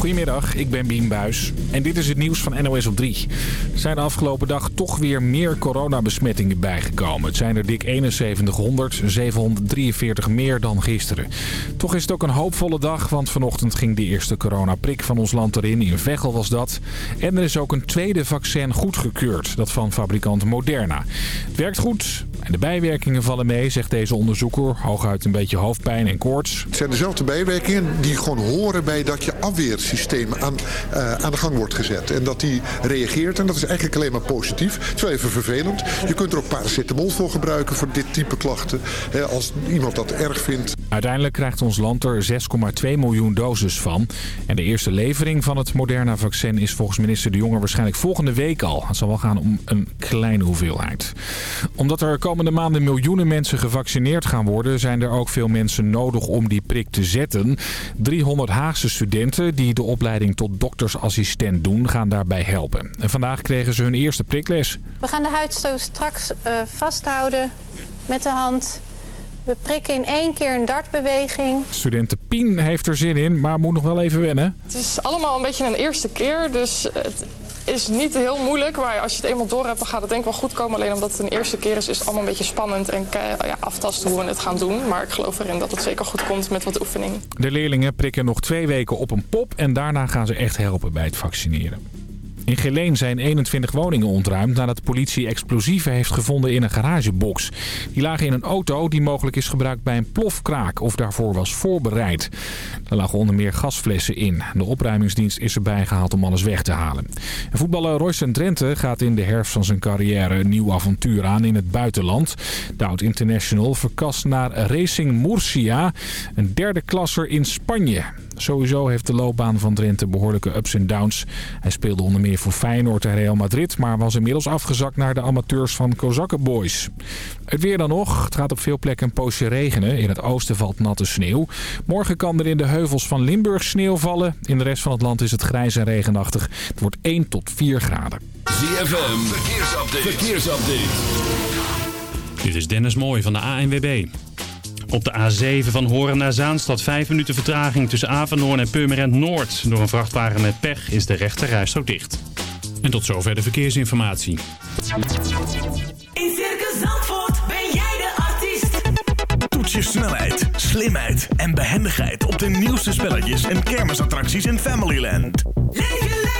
Goedemiddag, ik ben Bien Buis en dit is het nieuws van NOS op 3. Er zijn de afgelopen dag toch weer meer coronabesmettingen bijgekomen. Het zijn er dik 7100, 743 meer dan gisteren. Toch is het ook een hoopvolle dag, want vanochtend ging de eerste coronaprik van ons land erin. In Veghel was dat. En er is ook een tweede vaccin goedgekeurd, dat van fabrikant Moderna. Het werkt goed en de bijwerkingen vallen mee, zegt deze onderzoeker. Hooguit een beetje hoofdpijn en koorts. Het zijn dezelfde bijwerkingen die gewoon horen bij dat je afweersysteem aan, uh, aan de gang wordt gezet. En dat die reageert en dat is eigenlijk alleen maar positief. Het is wel even vervelend. Je kunt er ook paracetamol voor gebruiken voor dit type klachten. Als iemand dat erg vindt. Uiteindelijk krijgt ons land er 6,2 miljoen doses van. En de eerste levering van het Moderna-vaccin is volgens minister De Jonge waarschijnlijk volgende week al. Het zal wel gaan om een kleine hoeveelheid. Omdat er komende maanden miljoenen mensen gevaccineerd gaan worden... zijn er ook veel mensen nodig om die prik te zetten. 300 Haagse studenten die de opleiding tot doktersassistent doen... gaan daarbij helpen. En vandaag kregen ze hun eerste prikles. We gaan de huid zo straks uh, vasthouden met de hand... We prikken in één keer een dartbeweging. Studenten Pien heeft er zin in, maar moet nog wel even wennen. Het is allemaal een beetje een eerste keer, dus het is niet heel moeilijk. Maar als je het eenmaal door hebt, dan gaat het denk ik wel goed komen. Alleen omdat het een eerste keer is, is het allemaal een beetje spannend en ja, aftasten hoe we het gaan doen. Maar ik geloof erin dat het zeker goed komt met wat oefening. De leerlingen prikken nog twee weken op een pop en daarna gaan ze echt helpen bij het vaccineren. In Geleen zijn 21 woningen ontruimd nadat de politie explosieven heeft gevonden in een garagebox. Die lagen in een auto die mogelijk is gebruikt bij een plofkraak of daarvoor was voorbereid. Er lagen onder meer gasflessen in. De opruimingsdienst is erbij gehaald om alles weg te halen. En voetballer Royce Drenthe gaat in de herfst van zijn carrière een nieuw avontuur aan in het buitenland. De oud-international verkast naar Racing Murcia, een derde klasser in Spanje. Sowieso heeft de loopbaan van Drenthe behoorlijke ups en downs. Hij speelde onder meer voor Feyenoord en Real Madrid... maar was inmiddels afgezakt naar de amateurs van Kozakken Boys. Het weer dan nog. Het gaat op veel plekken een poosje regenen. In het oosten valt natte sneeuw. Morgen kan er in de heuvels van Limburg sneeuw vallen. In de rest van het land is het grijs en regenachtig. Het wordt 1 tot 4 graden. ZFM, verkeersupdate. verkeersupdate. Dit is Dennis Mooij van de ANWB. Op de A7 van Horen naar Zaanstad 5 minuten vertraging tussen Avanhoorn en Purmerend Noord. Door een vrachtwagen met pech is de rechte rijstrook dicht. En tot zover de verkeersinformatie. In Circus Zandvoort ben jij de artiest. Toets je snelheid, slimheid en behendigheid op de nieuwste spelletjes en kermisattracties in Familyland. Leef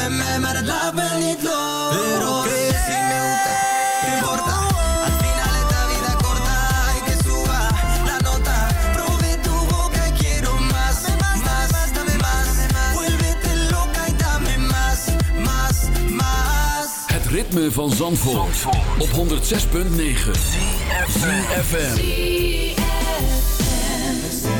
mij ritme van Zandvoort, Zandvoort. op 106.9 ZFM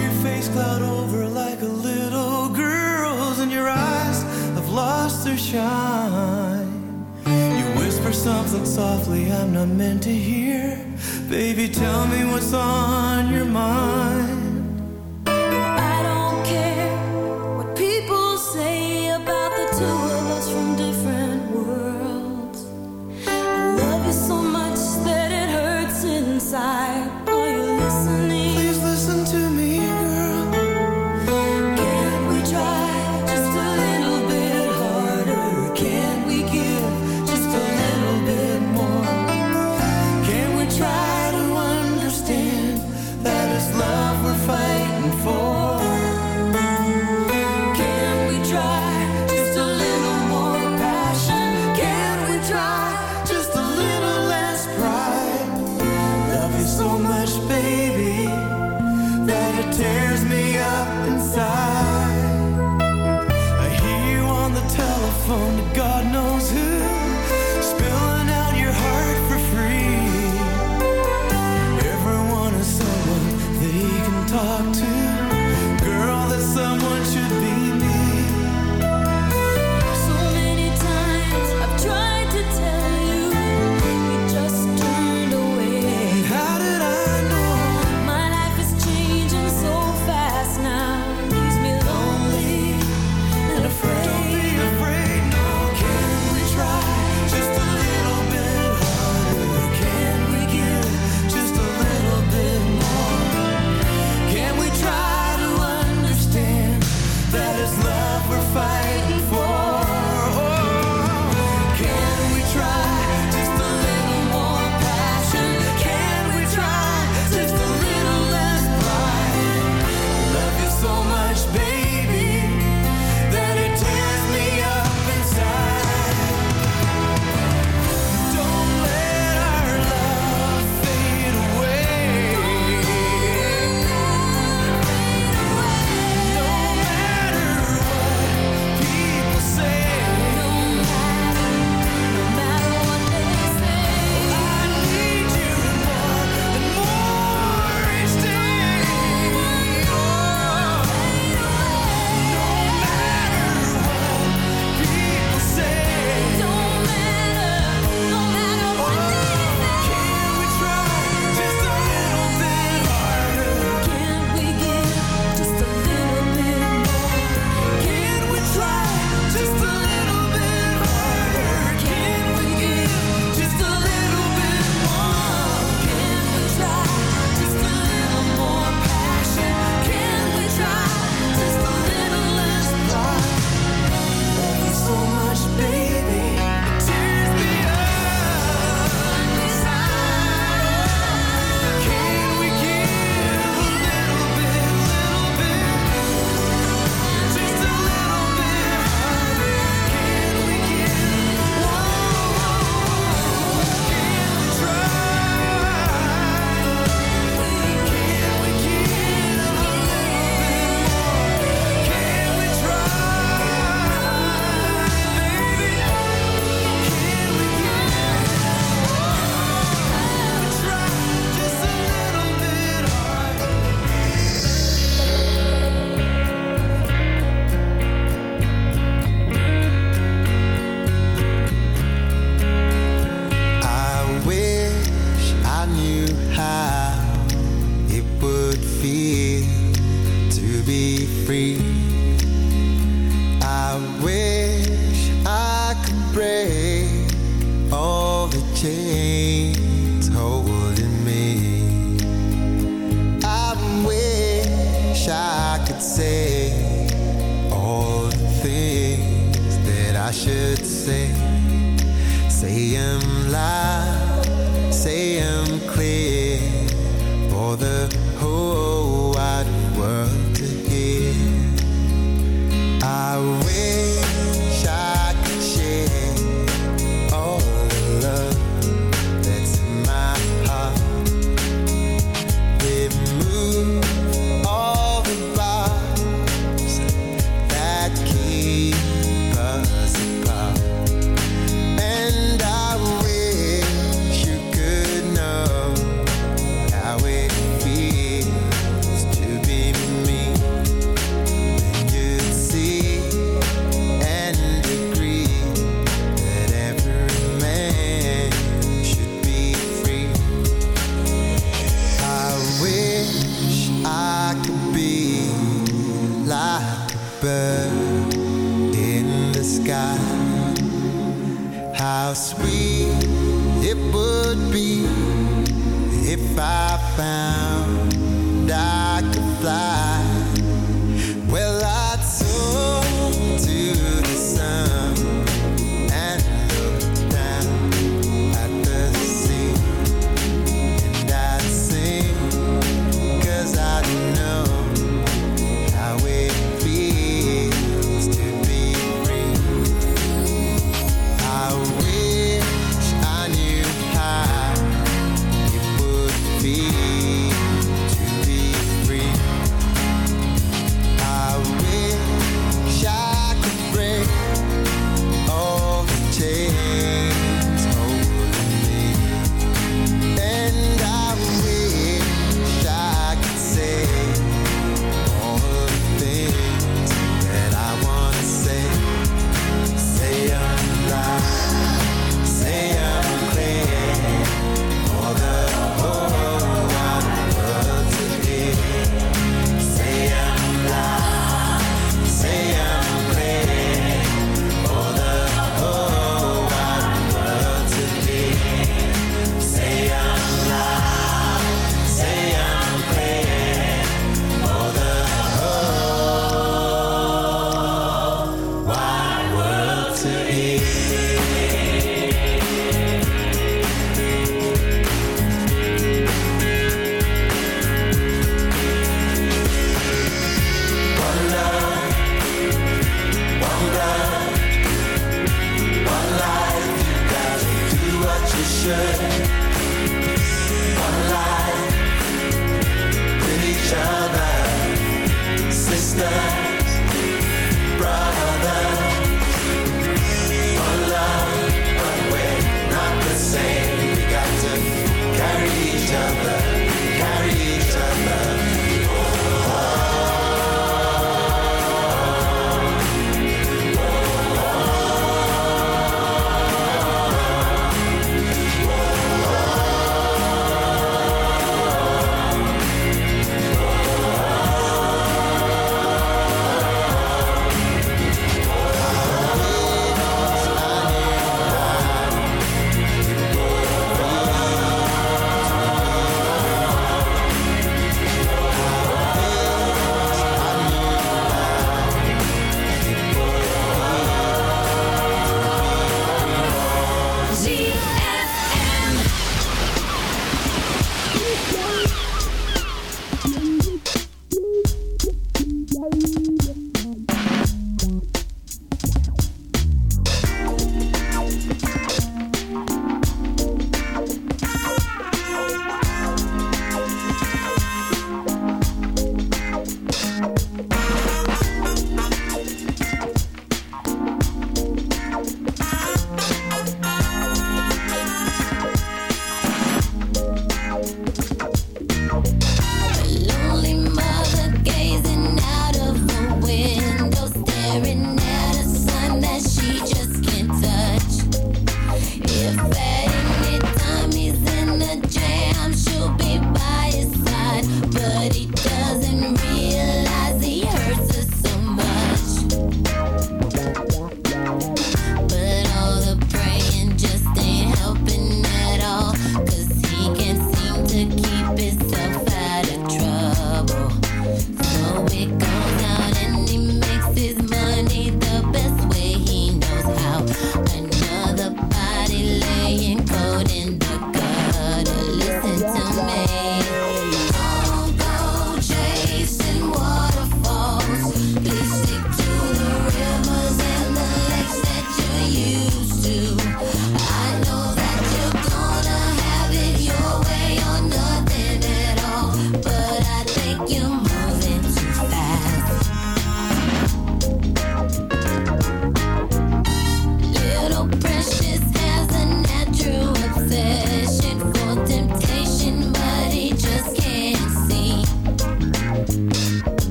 your face cloud over like a little girl's And your eyes have lost their shine. You whisper something softly I'm not meant to hear. Baby, tell me what's on your mind.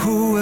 who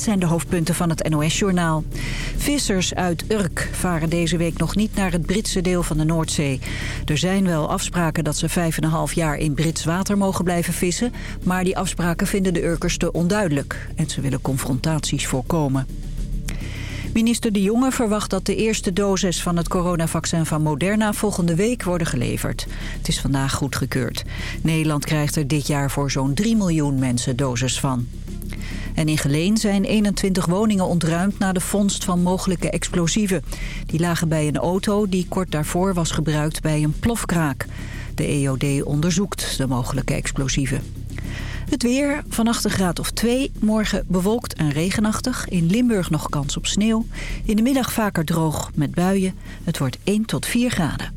zijn de hoofdpunten van het NOS-journaal. Vissers uit Urk varen deze week nog niet naar het Britse deel van de Noordzee. Er zijn wel afspraken dat ze vijf en een half jaar in Brits water mogen blijven vissen... maar die afspraken vinden de Urkers te onduidelijk en ze willen confrontaties voorkomen. Minister De Jonge verwacht dat de eerste doses van het coronavaccin van Moderna volgende week worden geleverd. Het is vandaag goedgekeurd. Nederland krijgt er dit jaar voor zo'n 3 miljoen mensen doses van. En in Geleen zijn 21 woningen ontruimd na de vondst van mogelijke explosieven. Die lagen bij een auto die kort daarvoor was gebruikt bij een plofkraak. De EOD onderzoekt de mogelijke explosieven. Het weer, vannacht een graad of 2. Morgen bewolkt en regenachtig. In Limburg nog kans op sneeuw. In de middag vaker droog met buien. Het wordt 1 tot 4 graden.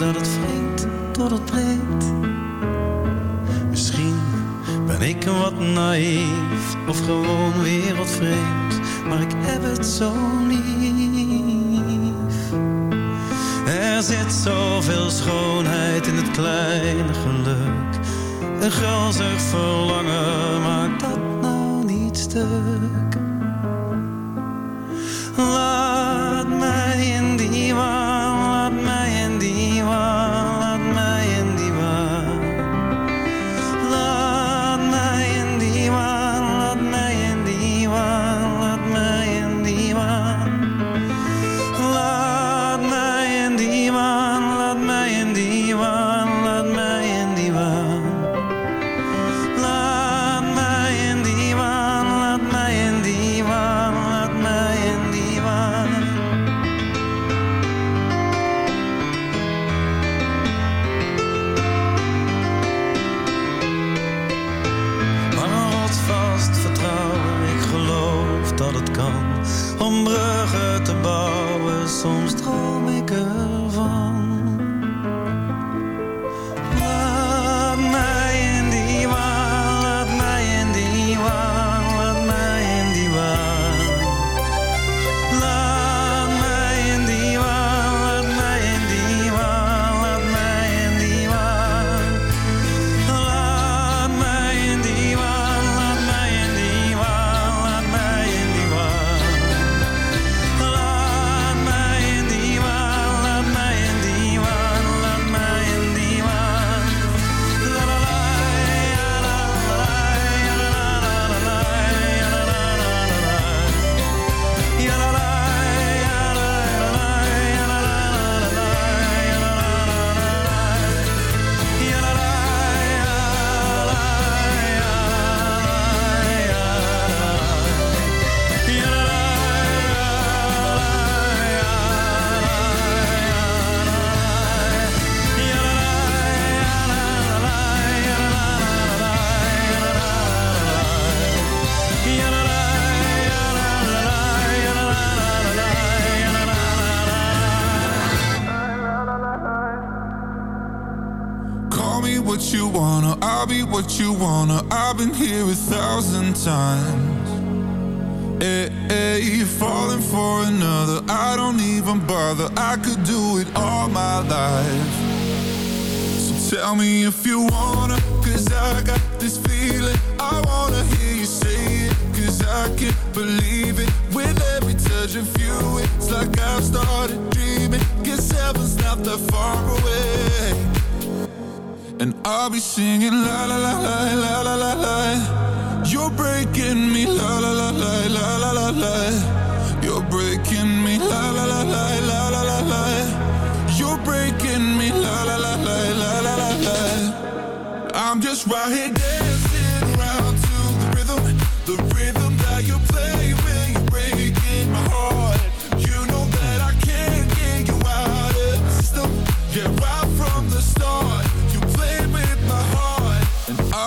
Dat het vreemd tot het breekt. Misschien ben ik wat naïef of gewoon wereldvreemd, maar ik heb het zo lief. Er zit zoveel schoonheid in het kleine geluk. Een gulzig verlangen maakt dat nou niet stuk. Om bruggen te bouwen, soms droom ik ervan. Like I've started dreaming. Guess heaven's not that far away. And I'll be singing la la la la la la la la. You're breaking me la la la la la la la la. You're breaking me la la la la la la la la. You're breaking me la la la la la la la. I'm just right here dancing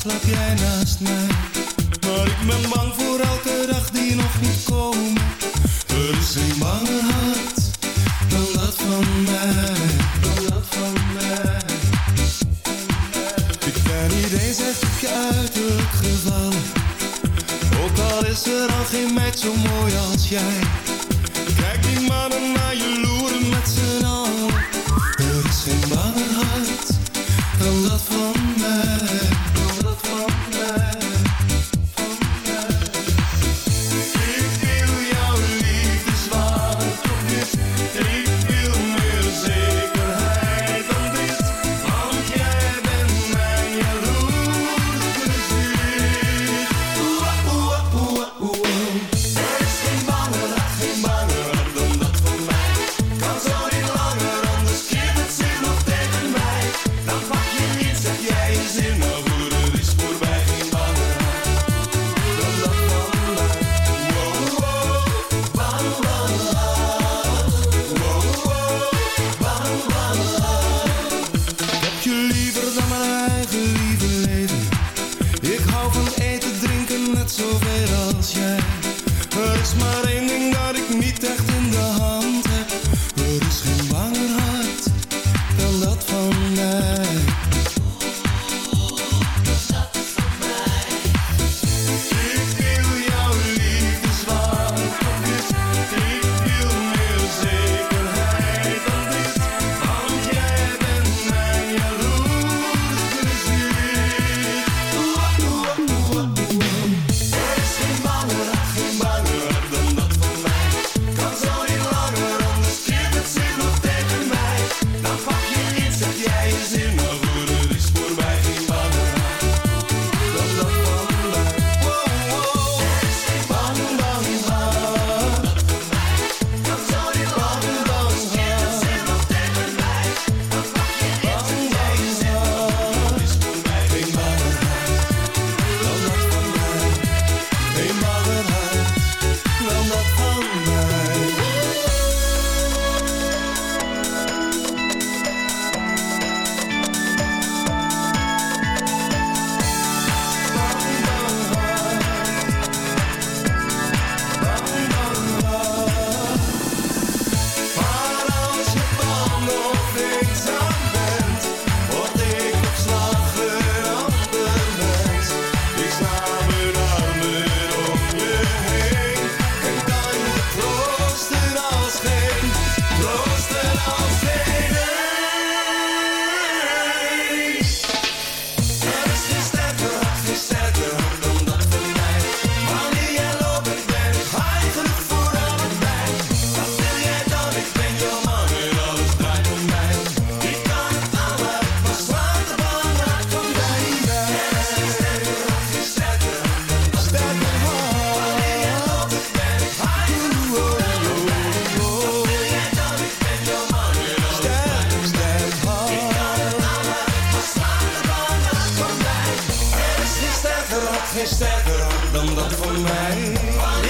slaap jij naast mij. Dan dat van mij.